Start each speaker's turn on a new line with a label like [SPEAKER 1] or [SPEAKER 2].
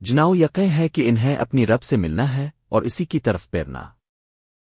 [SPEAKER 1] جناؤ یقہ ہے کہ انہیں اپنی رب سے ملنا ہے اور اسی کی طرف پیرنا۔